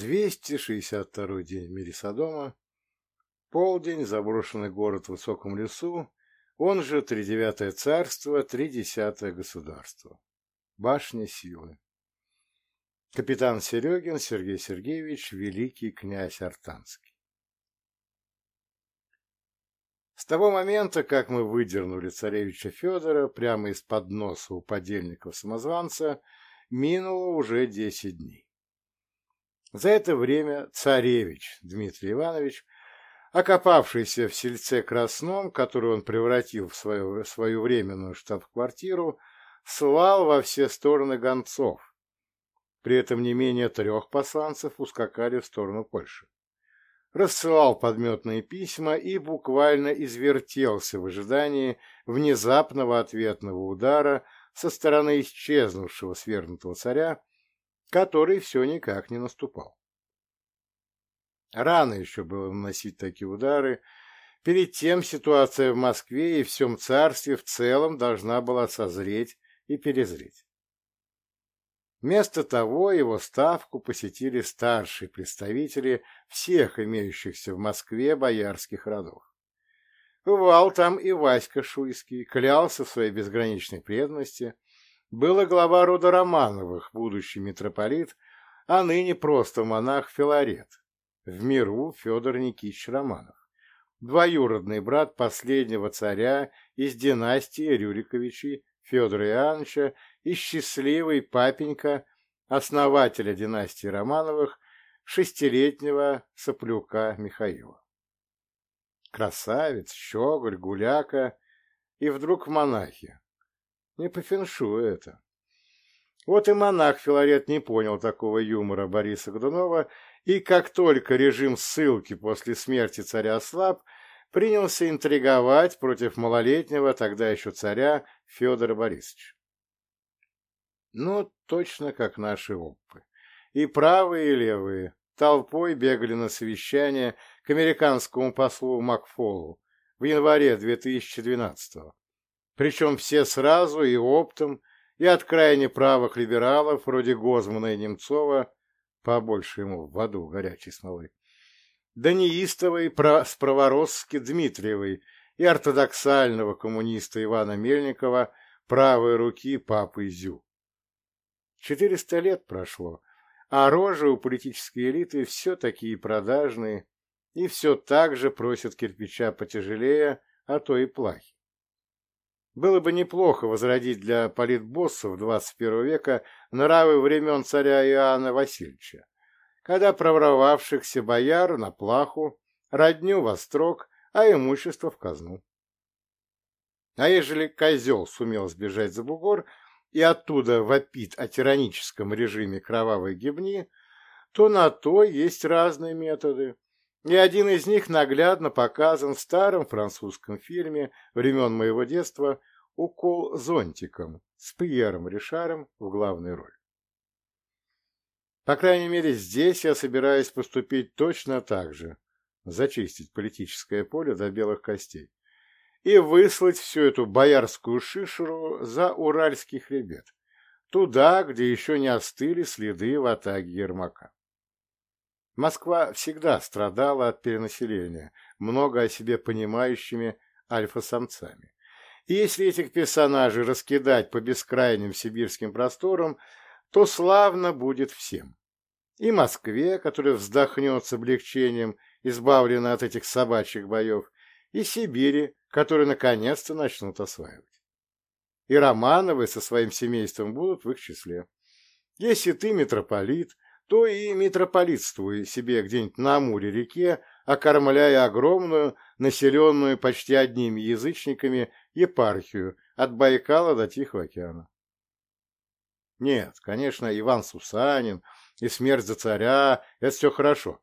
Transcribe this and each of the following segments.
262 день в мире Содома, полдень, заброшенный город в высоком лесу, он же Тридевятое царство, Тридесятое государство. Башня силы. Капитан Серегин Сергей Сергеевич, великий князь Артанский. С того момента, как мы выдернули царевича Федора прямо из-под носа у подельников-самозванца, минуло уже десять дней. За это время царевич Дмитрий Иванович, окопавшийся в сельце Красном, которую он превратил в свою, свою временную штаб-квартиру, слал во все стороны гонцов. При этом не менее трех посланцев ускакали в сторону Польши рассылал подметные письма и буквально извертелся в ожидании внезапного ответного удара со стороны исчезнувшего свергнутого царя, который все никак не наступал. Рано еще было наносить такие удары. Перед тем ситуация в Москве и всем царстве в целом должна была созреть и перезреть. Вместо того его ставку посетили старшие представители всех имеющихся в Москве боярских родов. Бывал там и Васька Шуйский, клялся в своей безграничной преданности, был и глава рода Романовых, будущий митрополит, а ныне просто монах Филарет, в миру Федор Никитич Романов, двоюродный брат последнего царя из династии Рюриковичей Федора Иоанновича и счастливый папенька основателя династии Романовых, шестилетнего соплюка Михаила. Красавец, щеголь, гуляка и вдруг монахи. Не по феншу это. Вот и монах Филарет не понял такого юмора Бориса Годунова, и как только режим ссылки после смерти царя ослаб, принялся интриговать против малолетнего тогда еще царя Федора Борисовича. Ну, точно как наши оппы. И правые, и левые толпой бегали на совещание к американскому послу Макфолу в январе 2012-го. Причем все сразу и оптом, и от крайне правых либералов, вроде Гозмана и Немцова, побольше ему в аду горячей смолы, до неистовой справоросски Дмитриевой и ортодоксального коммуниста Ивана Мельникова правой руки папы Зю. Четыреста лет прошло, а рожи у политической элиты все такие продажные и все так же просят кирпича потяжелее, а то и плахи. Было бы неплохо возродить для политбоссов XXI века нравы времен царя Иоанна Васильевича, когда проворовавшихся бояр на плаху, родню во строк, а имущество в казну. А ежели козел сумел сбежать за бугор, и оттуда вопит о тираническом режиме кровавой гибни, то на то есть разные методы. И один из них наглядно показан в старом французском фильме времен моего детства «Укол зонтиком» с Пьером Ришаром в главной роли. По крайней мере, здесь я собираюсь поступить точно так же, зачистить политическое поле до белых костей и выслать всю эту боярскую шишеру за Уральский хребет, туда, где еще не остыли следы в атаке Ермака. Москва всегда страдала от перенаселения, много о себе понимающими альфа-самцами. И если этих персонажей раскидать по бескрайним сибирским просторам, то славно будет всем. И Москве, которая вздохнет с облегчением, избавлена от этих собачьих боев, и Сибири, которые наконец-то начнут осваивать. И Романовы со своим семейством будут в их числе. Если ты митрополит, то и митрополитствуй себе где-нибудь на Амуре-реке, окормляя огромную, населенную почти одними язычниками, епархию от Байкала до Тихого океана. Нет, конечно, Иван Сусанин и смерть за царя — это все хорошо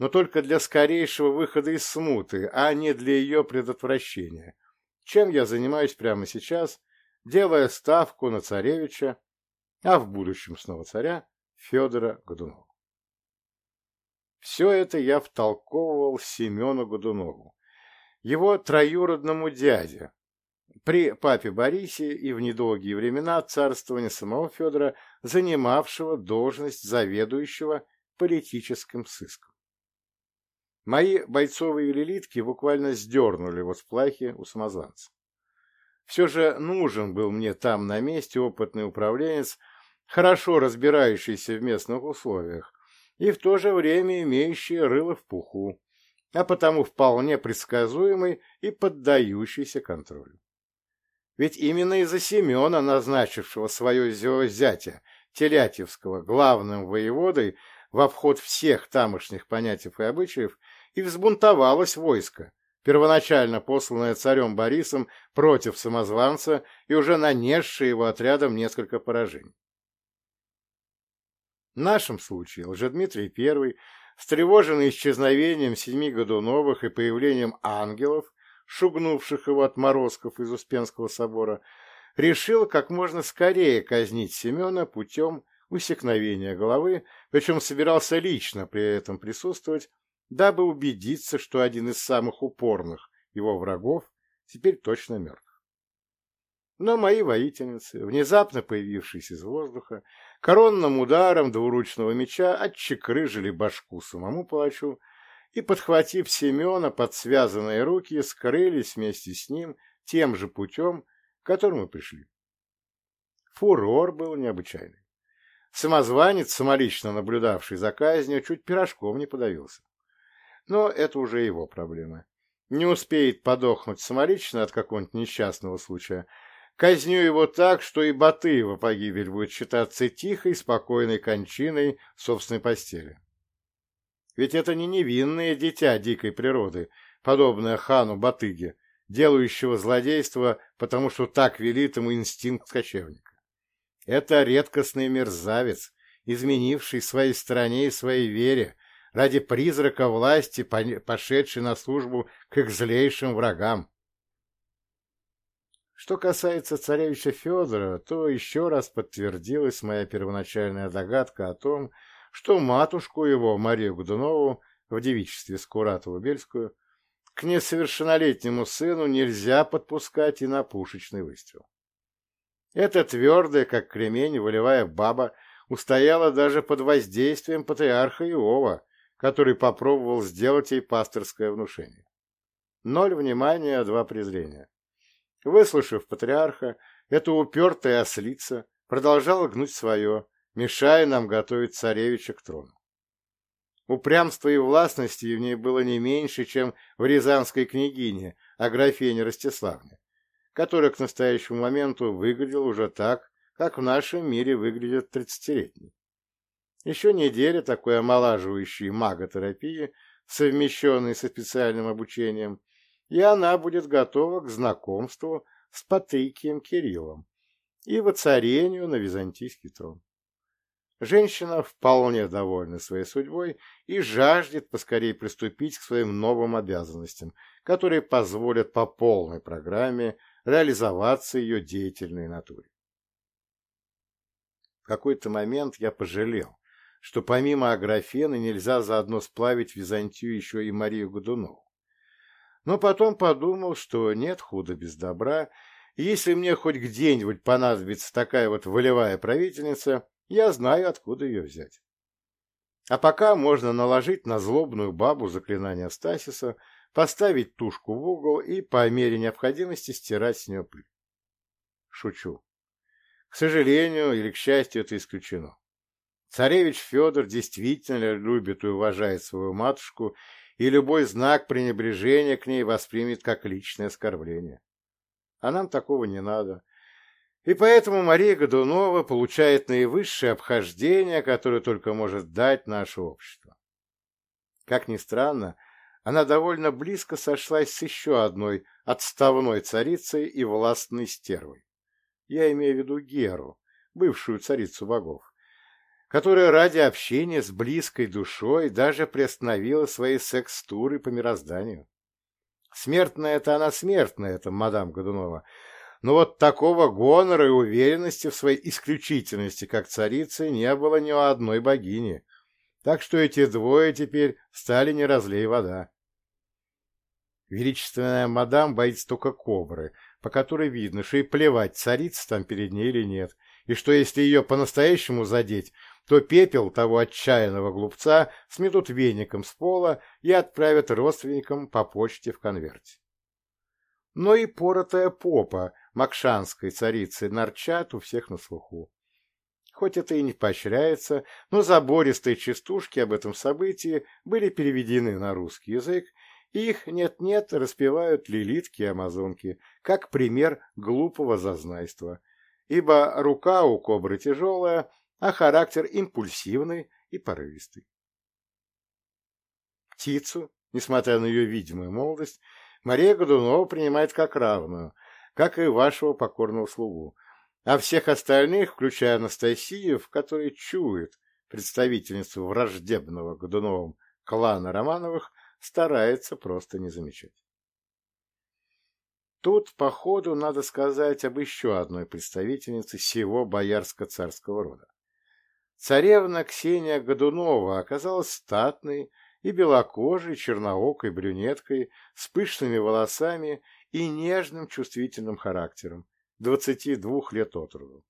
но только для скорейшего выхода из смуты, а не для ее предотвращения, чем я занимаюсь прямо сейчас, делая ставку на царевича, а в будущем снова царя, Федора Годунова. Все это я втолковывал Семену Годунову, его троюродному дяде, при папе Борисе и в недолгие времена царствования самого Федора, занимавшего должность заведующего политическим сыском. Мои бойцовые лилитки буквально сдернули его с плахи у самозванца. Все же нужен был мне там на месте опытный управленец, хорошо разбирающийся в местных условиях и в то же время имеющий рыло в пуху, а потому вполне предсказуемый и поддающийся контролю. Ведь именно из-за Семена, назначившего свое зятя Телятьевского главным воеводой в обход всех тамошних понятий и обычаев, и взбунтовалось войско, первоначально посланное царем Борисом против самозванца и уже нанесшее его отрядом несколько поражений. В нашем случае Лжедмитрий I, встревоженный исчезновением семи Годуновых и появлением ангелов, шугнувших его от морозков из Успенского собора, решил как можно скорее казнить Семена путем усекновения головы, причем собирался лично при этом присутствовать, дабы убедиться, что один из самых упорных его врагов теперь точно мертв. Но мои воительницы, внезапно появившиеся из воздуха, коронным ударом двуручного меча отчекрыжили башку самому палачу и, подхватив Семена под связанные руки, скрылись вместе с ним тем же путем, которым мы пришли. Фурор был необычайный. Самозванец, самолично наблюдавший за казнью, чуть пирожком не подавился. Но это уже его проблемы. Не успеет подохнуть самолично от какого-нибудь несчастного случая, казню его так, что и Батыева погибель будет считаться тихой, спокойной кончиной собственной постели. Ведь это не невинное дитя дикой природы, подобное хану Батыге, делающего злодейство, потому что так велит ему инстинкт кочевника. Это редкостный мерзавец, изменивший своей стране и своей вере, ради призрака власти, пошедший на службу к их злейшим врагам. Что касается царевича Федора, то еще раз подтвердилась моя первоначальная догадка о том, что матушку его, Марию Годунову, в девичестве Скуратову-Бельскую, к несовершеннолетнему сыну нельзя подпускать и на пушечный выстрел. Эта твердая, как кремень, волевая баба устояла даже под воздействием патриарха Иова, который попробовал сделать ей пасторское внушение. Ноль внимания, два презрения. Выслушав патриарха, эта упертая ослица продолжала гнуть свое, мешая нам готовить царевича к трону. Упрямства и властности в ней было не меньше, чем в рязанской княгине, Аграфене Ростиславне, которая к настоящему моменту выглядела уже так, как в нашем мире выглядит тридцатилетний. Еще неделя такой омолаживающей маготерапии, совмещенной со специальным обучением, и она будет готова к знакомству с Патрикием Кириллом и воцарению на византийский трон. Женщина вполне довольна своей судьбой и жаждет поскорее приступить к своим новым обязанностям, которые позволят по полной программе реализоваться ее деятельной натуре. В какой-то момент я пожалел, что помимо Аграфены нельзя заодно сплавить Византию еще и Марию Годунову. Но потом подумал, что нет худа без добра, и если мне хоть где-нибудь понадобится такая вот волевая правительница, я знаю, откуда ее взять. А пока можно наложить на злобную бабу заклинание Стасиса, поставить тушку в угол и по мере необходимости стирать с нее пыль. Шучу. К сожалению или к счастью, это исключено. Царевич Федор действительно любит и уважает свою матушку, и любой знак пренебрежения к ней воспримет как личное оскорбление. А нам такого не надо. И поэтому Мария Годунова получает наивысшее обхождение, которое только может дать наше общество. Как ни странно, она довольно близко сошлась с еще одной отставной царицей и властной стервой. Я имею в виду Геру, бывшую царицу богов, которая ради общения с близкой душой даже приостановила свои секс-туры по мирозданию. Смертная это она смертная, это мадам Годунова, но вот такого гонора и уверенности в своей исключительности, как царицы, не было ни у одной богини. Так что эти двое теперь стали не разлей вода. Величественная мадам боится только кобры, по которой видно, что и плевать, царица там перед ней или нет, и что если ее по-настоящему задеть, то пепел того отчаянного глупца сметут веником с пола и отправят родственникам по почте в конверте. Но и поротая попа макшанской царицы Нарчат у всех на слуху. Хоть это и не поощряется, но забористые частушки об этом событии были переведены на русский язык, и их нет-нет распевают лилитки и амазонки, как пример глупого зазнайства, ибо рука у кобры тяжелая, а характер импульсивный и порывистый. Птицу, несмотря на ее видимую молодость, Мария Годунова принимает как равную, как и вашего покорного слугу, а всех остальных, включая Анастасию, в которой чует представительницу враждебного Годуновым клана Романовых, старается просто не замечать. Тут, по ходу, надо сказать об еще одной представительнице всего боярско-царского рода. Царевна Ксения Годунова оказалась статной и белокожей, черноокой брюнеткой, с пышными волосами и нежным чувствительным характером, 22 лет от роду.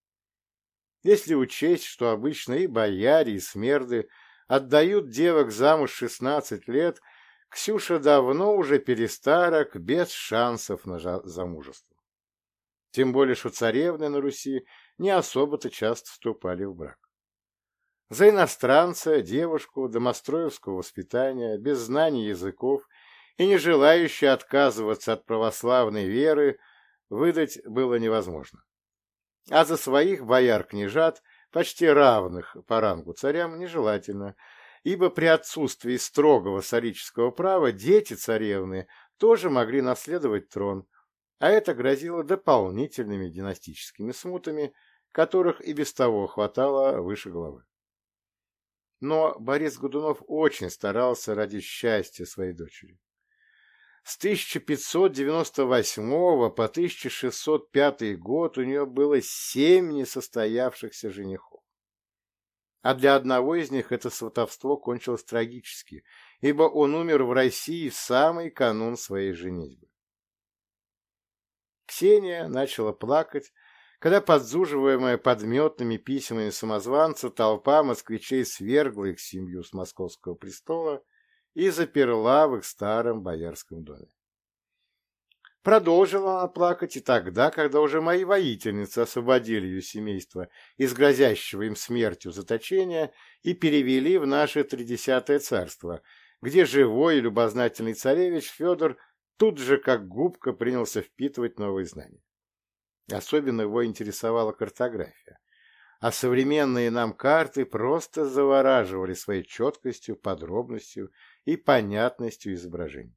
Если учесть, что обычно и бояре, и смерды отдают девок замуж 16 лет, Ксюша давно уже перестарок, без шансов на замужество. Тем более, что царевны на Руси не особо-то часто вступали в брак. За иностранца, девушку домостроевского воспитания, без знаний языков и не желающую отказываться от православной веры, выдать было невозможно. А за своих бояр-княжат, почти равных по рангу царям, нежелательно, ибо при отсутствии строгого царического права дети царевны тоже могли наследовать трон, а это грозило дополнительными династическими смутами, которых и без того хватало выше головы. Но Борис Годунов очень старался ради счастья своей дочери. С 1598 по 1605 год у нее было семь несостоявшихся женихов. А для одного из них это сватовство кончилось трагически, ибо он умер в России в самый канун своей женитьбы. Ксения начала плакать, когда, подзуживаемая подметными письмами самозванца, толпа москвичей свергла их семью с московского престола и заперла в их старом боярском доме. Продолжила она плакать и тогда, когда уже мои воительницы освободили ее семейство из грозящего им смертью заточения и перевели в наше Тридесятое царство, где живой и любознательный царевич Федор тут же как губка принялся впитывать новые знания. Особенно его интересовала картография, а современные нам карты просто завораживали своей четкостью, подробностью и понятностью изображений.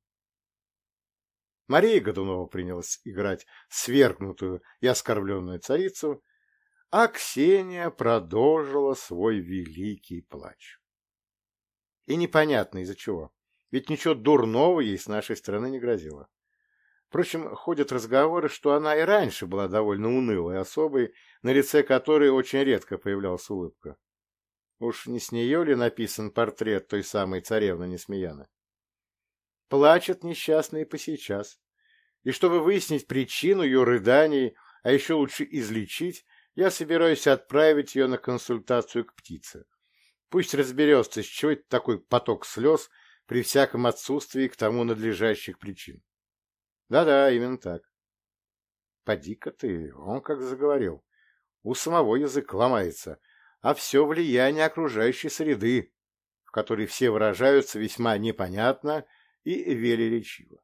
Мария Годунова принялась играть свергнутую и оскорбленную царицу, а Ксения продолжила свой великий плач. И непонятно из-за чего, ведь ничего дурного ей с нашей стороны не грозило. Впрочем, ходят разговоры, что она и раньше была довольно унылой особой, на лице которой очень редко появлялась улыбка. Уж не с нее ли написан портрет той самой царевны Несмеяны? Плачет несчастная по сейчас. И чтобы выяснить причину ее рыданий, а еще лучше излечить, я собираюсь отправить ее на консультацию к птице. Пусть разберется, с чего это такой поток слез при всяком отсутствии к тому надлежащих причин. Да-да, именно так. Поди-ка ты, он как заговорил. У самого язык ломается, а все влияние окружающей среды, в которой все выражаются весьма непонятно и велеречиво.